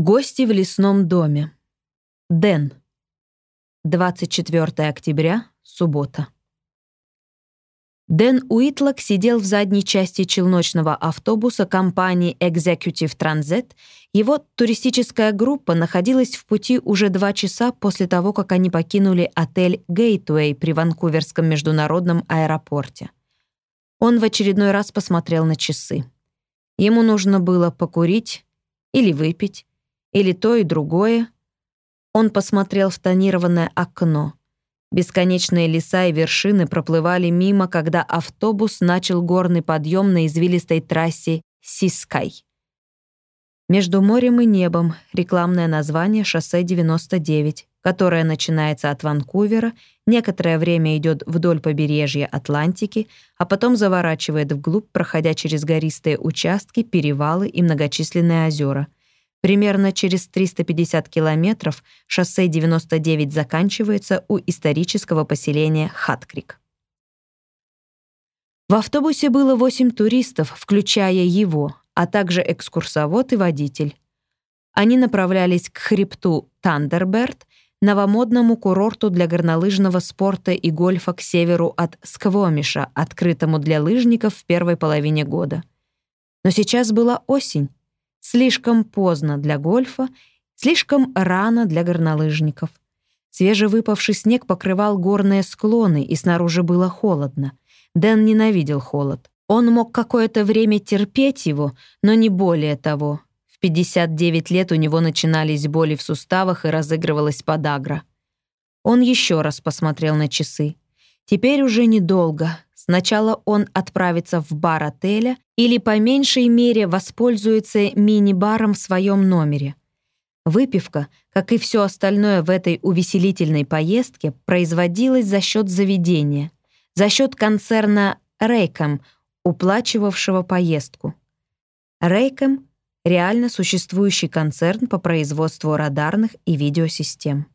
Гости в лесном доме. Дэн. 24 октября, суббота. Дэн Уитлок сидел в задней части челночного автобуса компании Executive Transit. Его туристическая группа находилась в пути уже два часа после того, как они покинули отель Gateway при Ванкуверском международном аэропорте. Он в очередной раз посмотрел на часы. Ему нужно было покурить или выпить, или то и другое. Он посмотрел в тонированное окно. Бесконечные леса и вершины проплывали мимо, когда автобус начал горный подъем на извилистой трассе Сискай. Между морем и небом рекламное название «Шоссе 99», которое начинается от Ванкувера, некоторое время идет вдоль побережья Атлантики, а потом заворачивает вглубь, проходя через гористые участки, перевалы и многочисленные озера — Примерно через 350 километров шоссе 99 заканчивается у исторического поселения Хаткрик. В автобусе было 8 туристов, включая его, а также экскурсовод и водитель. Они направлялись к хребту Тандерберт, новомодному курорту для горнолыжного спорта и гольфа к северу от Сквомиша, открытому для лыжников в первой половине года. Но сейчас была осень, Слишком поздно для гольфа, слишком рано для горнолыжников. Свежевыпавший снег покрывал горные склоны, и снаружи было холодно. Дэн ненавидел холод. Он мог какое-то время терпеть его, но не более того. В 59 лет у него начинались боли в суставах и разыгрывалась подагра. Он еще раз посмотрел на часы. Теперь уже недолго. Сначала он отправится в бар отеля или по меньшей мере воспользуется мини-баром в своем номере. Выпивка, как и все остальное в этой увеселительной поездке, производилась за счет заведения, за счет концерна «Рейком», уплачивавшего поездку. «Рейком» — реально существующий концерн по производству радарных и видеосистем.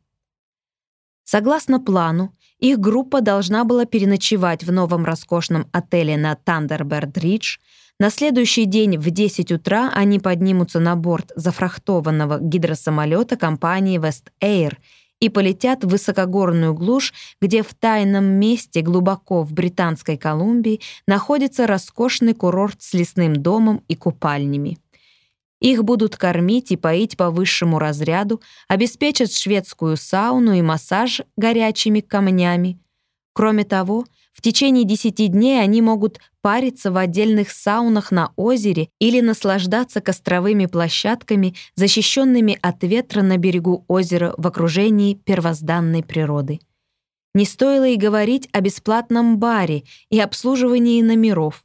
Согласно плану, их группа должна была переночевать в новом роскошном отеле на Тандерберд-Ридж. На следующий день в 10 утра они поднимутся на борт зафрахтованного гидросамолета компании West Air и полетят в высокогорную глушь, где в тайном месте глубоко в Британской Колумбии находится роскошный курорт с лесным домом и купальнями. Их будут кормить и поить по высшему разряду, обеспечат шведскую сауну и массаж горячими камнями. Кроме того, в течение 10 дней они могут париться в отдельных саунах на озере или наслаждаться костровыми площадками, защищенными от ветра на берегу озера в окружении первозданной природы. Не стоило и говорить о бесплатном баре и обслуживании номеров.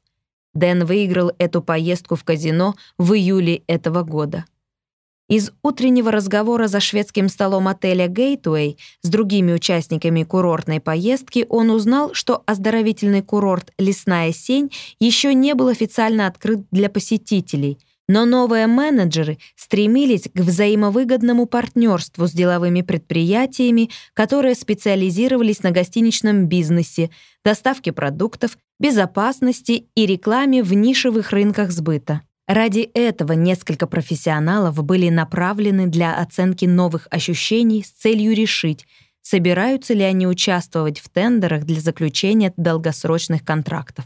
Дэн выиграл эту поездку в казино в июле этого года. Из утреннего разговора за шведским столом отеля «Гейтуэй» с другими участниками курортной поездки он узнал, что оздоровительный курорт «Лесная сень» еще не был официально открыт для посетителей — но новые менеджеры стремились к взаимовыгодному партнерству с деловыми предприятиями, которые специализировались на гостиничном бизнесе, доставке продуктов, безопасности и рекламе в нишевых рынках сбыта. Ради этого несколько профессионалов были направлены для оценки новых ощущений с целью решить, собираются ли они участвовать в тендерах для заключения долгосрочных контрактов.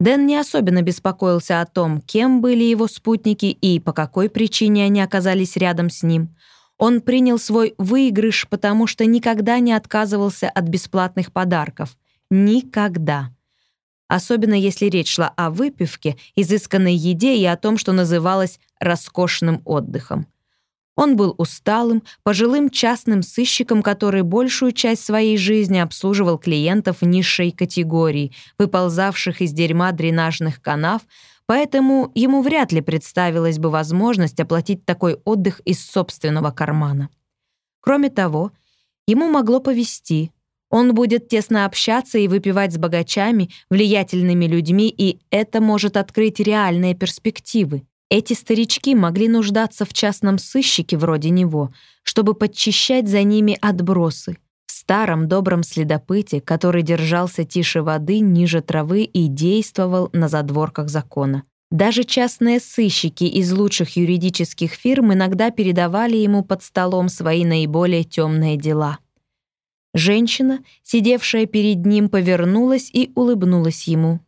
Дэн не особенно беспокоился о том, кем были его спутники и по какой причине они оказались рядом с ним. Он принял свой выигрыш, потому что никогда не отказывался от бесплатных подарков. Никогда. Особенно если речь шла о выпивке, изысканной еде и о том, что называлось «роскошным отдыхом». Он был усталым, пожилым частным сыщиком, который большую часть своей жизни обслуживал клиентов низшей категории, выползавших из дерьма дренажных канав, поэтому ему вряд ли представилась бы возможность оплатить такой отдых из собственного кармана. Кроме того, ему могло повести. Он будет тесно общаться и выпивать с богачами, влиятельными людьми, и это может открыть реальные перспективы. Эти старички могли нуждаться в частном сыщике вроде него, чтобы подчищать за ними отбросы. В старом добром следопыте, который держался тише воды, ниже травы и действовал на задворках закона. Даже частные сыщики из лучших юридических фирм иногда передавали ему под столом свои наиболее темные дела. Женщина, сидевшая перед ним, повернулась и улыбнулась ему.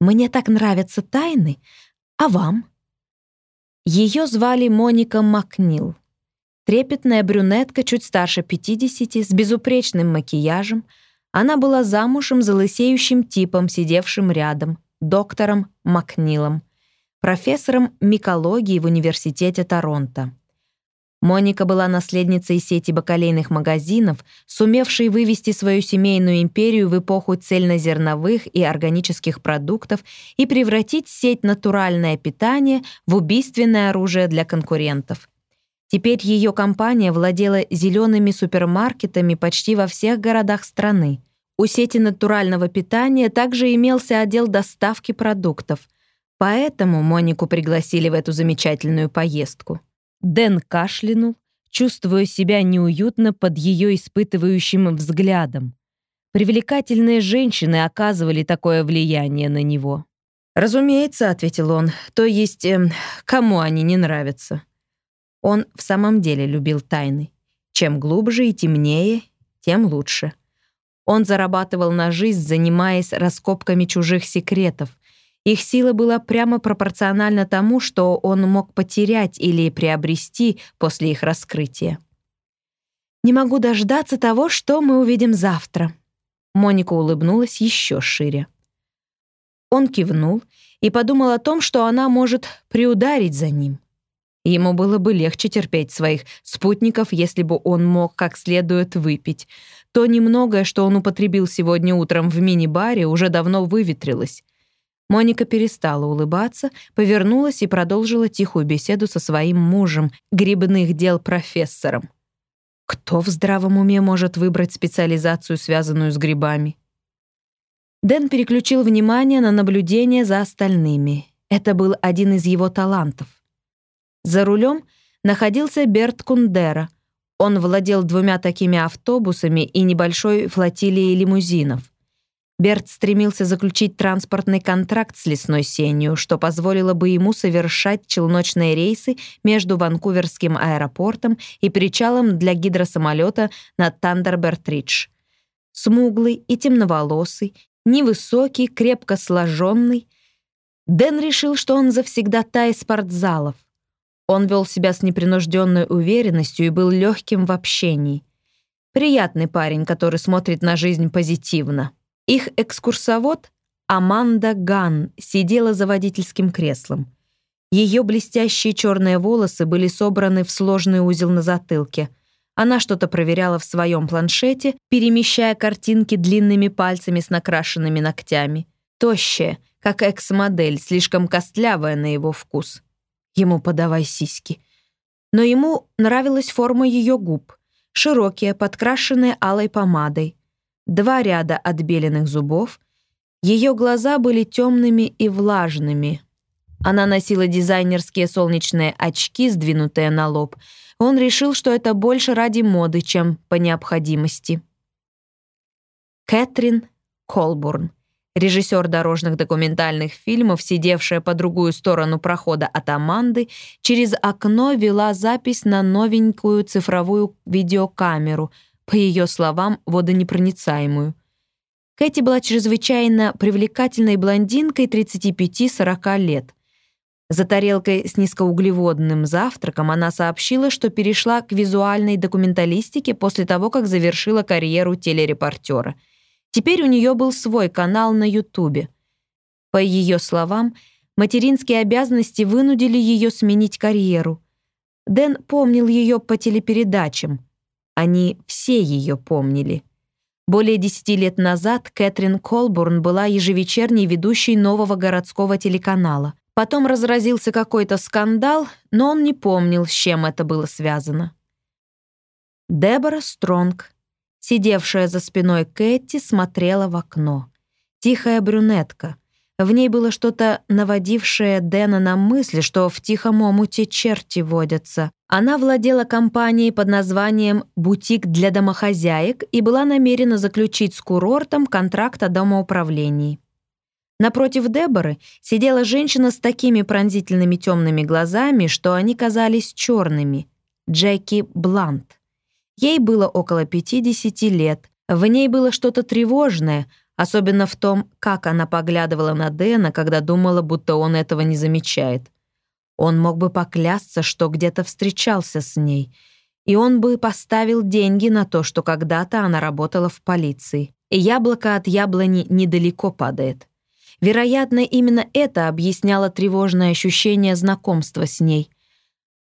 «Мне так нравятся тайны, а вам?» Ее звали Моника Макнил. Трепетная брюнетка, чуть старше 50, с безупречным макияжем. Она была замужем за лысеющим типом, сидевшим рядом, доктором Макнилом, профессором микологии в Университете Торонто. Моника была наследницей сети бакалейных магазинов, сумевшей вывести свою семейную империю в эпоху цельнозерновых и органических продуктов и превратить сеть натуральное питание в убийственное оружие для конкурентов. Теперь ее компания владела зелеными супермаркетами почти во всех городах страны. У сети натурального питания также имелся отдел доставки продуктов. Поэтому Монику пригласили в эту замечательную поездку. Дэн кашлянул, чувствуя себя неуютно под ее испытывающим взглядом. Привлекательные женщины оказывали такое влияние на него. «Разумеется», — ответил он, — «то есть, э, кому они не нравятся?» Он в самом деле любил тайны. Чем глубже и темнее, тем лучше. Он зарабатывал на жизнь, занимаясь раскопками чужих секретов, их сила была прямо пропорциональна тому, что он мог потерять или приобрести после их раскрытия. «Не могу дождаться того, что мы увидим завтра». Моника улыбнулась еще шире. Он кивнул и подумал о том, что она может приударить за ним. Ему было бы легче терпеть своих спутников, если бы он мог как следует выпить. То немногое, что он употребил сегодня утром в мини-баре, уже давно выветрилось. Моника перестала улыбаться, повернулась и продолжила тихую беседу со своим мужем, грибных дел профессором. Кто в здравом уме может выбрать специализацию, связанную с грибами? Дэн переключил внимание на наблюдение за остальными. Это был один из его талантов. За рулем находился Берт Кундера. Он владел двумя такими автобусами и небольшой флотилией лимузинов. Берт стремился заключить транспортный контракт с лесной сенью, что позволило бы ему совершать челночные рейсы между Ванкуверским аэропортом и причалом для гидросамолета на Тандерберд-Ридж. Смуглый и темноволосый, невысокий, крепко сложенный, Дэн решил, что он завсегдатай спортзалов. Он вел себя с непринужденной уверенностью и был легким в общении. Приятный парень, который смотрит на жизнь позитивно. Их экскурсовод Аманда Ган сидела за водительским креслом. Ее блестящие черные волосы были собраны в сложный узел на затылке. Она что-то проверяла в своем планшете, перемещая картинки длинными пальцами с накрашенными ногтями. Тощая, как экс-модель, слишком костлявая на его вкус. Ему подавай сиськи. Но ему нравилась форма ее губ. Широкие, подкрашенные алой помадой два ряда отбеленных зубов. Ее глаза были темными и влажными. Она носила дизайнерские солнечные очки, сдвинутые на лоб. Он решил, что это больше ради моды, чем по необходимости. Кэтрин Колбурн, режиссер дорожных документальных фильмов, сидевшая по другую сторону прохода от Аманды, через окно вела запись на новенькую цифровую видеокамеру — по ее словам, водонепроницаемую. Кэти была чрезвычайно привлекательной блондинкой 35-40 лет. За тарелкой с низкоуглеводным завтраком она сообщила, что перешла к визуальной документалистике после того, как завершила карьеру телерепортера. Теперь у нее был свой канал на Ютубе. По ее словам, материнские обязанности вынудили ее сменить карьеру. Дэн помнил ее по телепередачам — они все ее помнили. Более десяти лет назад Кэтрин Колбурн была ежевечерней ведущей нового городского телеканала. Потом разразился какой-то скандал, но он не помнил, с чем это было связано. Дебора Стронг, сидевшая за спиной Кэти, смотрела в окно. Тихая брюнетка, в ней было что-то наводившее Дэна на мысль, что в тихом омуте черти водятся. Она владела компанией под названием «Бутик для домохозяек» и была намерена заключить с курортом контракт о домоуправлении. Напротив Деборы сидела женщина с такими пронзительными темными глазами, что они казались черными. Джеки Блант. Ей было около 50 лет. В ней было что-то тревожное, особенно в том, как она поглядывала на Дэна, когда думала, будто он этого не замечает. Он мог бы поклясться, что где-то встречался с ней, и он бы поставил деньги на то, что когда-то она работала в полиции. И яблоко от яблони недалеко падает. Вероятно, именно это объясняло тревожное ощущение знакомства с ней.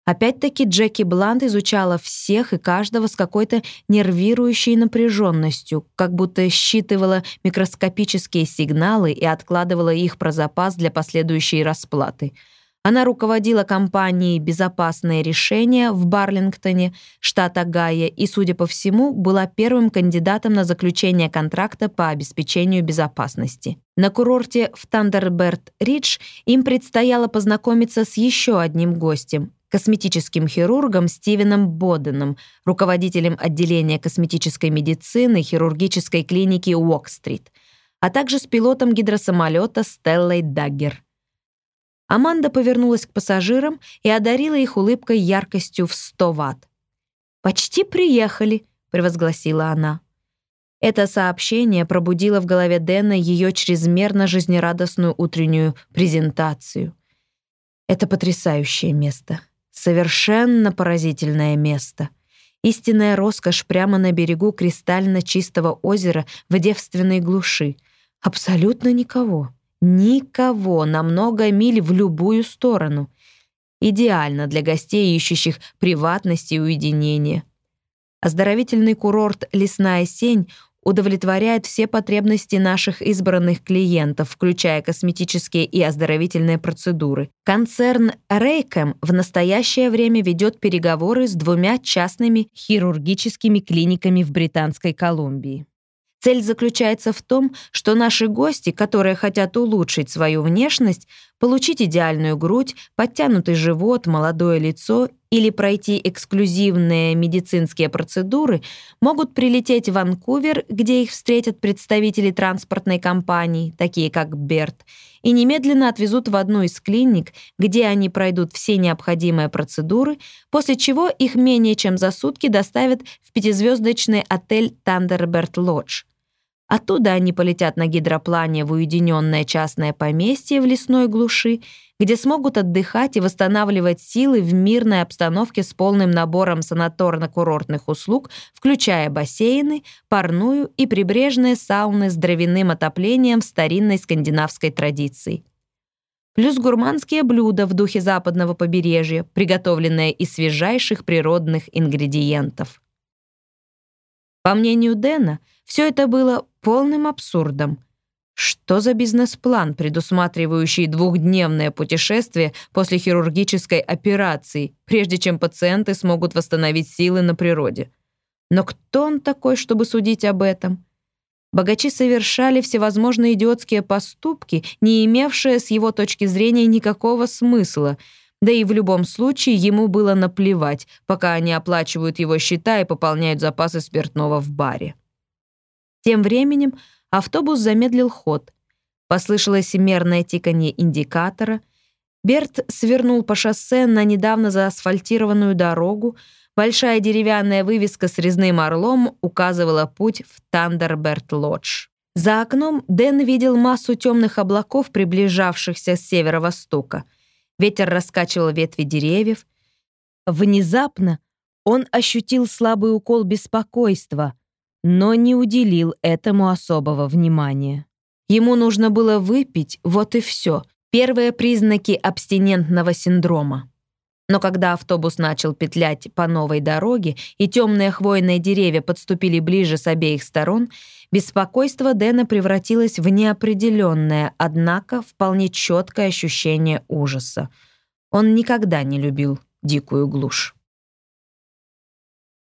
Опять-таки Джеки Блант изучала всех и каждого с какой-то нервирующей напряженностью, как будто считывала микроскопические сигналы и откладывала их про запас для последующей расплаты — она руководила компанией «Безопасное решение» в Барлингтоне, штат Огайо, и, судя по всему, была первым кандидатом на заключение контракта по обеспечению безопасности. На курорте в Тандерберт-Ридж им предстояло познакомиться с еще одним гостем — косметическим хирургом Стивеном Боденом, руководителем отделения косметической медицины хирургической клиники Уок-стрит, а также с пилотом гидросамолета Стеллой Даггер — Аманда повернулась к пассажирам и одарила их улыбкой яркостью в 100 ватт. «Почти приехали», — превозгласила она. Это сообщение пробудило в голове Дэна ее чрезмерно жизнерадостную утреннюю презентацию. Это потрясающее место. Совершенно поразительное место. Истинная роскошь прямо на берегу кристально чистого озера в девственной глуши. Абсолютно никого. Никого на много миль в любую сторону. Идеально для гостей, ищущих приватности и уединения. Оздоровительный курорт «Лесная сень» удовлетворяет все потребности наших избранных клиентов, включая косметические и оздоровительные процедуры. Концерн Рейкэм в настоящее время ведет переговоры с двумя частными хирургическими клиниками в Британской Колумбии. Цель заключается в том, что наши гости, которые хотят улучшить свою внешность, получить идеальную грудь, подтянутый живот, молодое лицо или пройти эксклюзивные медицинские процедуры, могут прилететь в Ванкувер, где их встретят представители транспортной компании, такие как Берт, и немедленно отвезут в одну из клиник, где они пройдут все необходимые процедуры, после чего их менее чем за сутки доставят в пятизвездочный отель «Тандерберт Лодж». Оттуда они полетят на гидроплане в уединенное частное поместье в лесной глуши, где смогут отдыхать и восстанавливать силы в мирной обстановке с полным набором санаторно-курортных услуг, включая бассейны, парную и прибрежные сауны с дровяным отоплением в старинной скандинавской традиции. Плюс гурманские блюда в духе западного побережья, приготовленные из свежайших природных ингредиентов. По мнению Дэна, все это было полным абсурдом. Что за бизнес-план, предусматривающий двухдневное путешествие после хирургической операции, прежде чем пациенты смогут восстановить силы на природе? Но кто он такой, чтобы судить об этом? Богачи совершали всевозможные идиотские поступки, не имевшие с его точки зрения никакого смысла, да и в любом случае ему было наплевать, пока они оплачивают его счета и пополняют запасы спиртного в баре. Тем временем автобус замедлил ход. Послышалось мерное тиканье индикатора. Берт свернул по шоссе на недавно заасфальтированную дорогу. Большая деревянная вывеска с резным орлом указывала путь в Тандерберт-Лодж. За окном Дэн видел массу темных облаков, приближавшихся с северо-востока. Ветер раскачивал ветви деревьев. Внезапно он ощутил слабый укол беспокойства но не уделил этому особого внимания. Ему нужно было выпить, вот и все. Первые признаки абстинентного синдрома. Но когда автобус начал петлять по новой дороге и темные хвойные деревья подступили ближе с обеих сторон, беспокойство Дэна превратилось в неопределенное, однако вполне четкое ощущение ужаса. Он никогда не любил дикую глушь.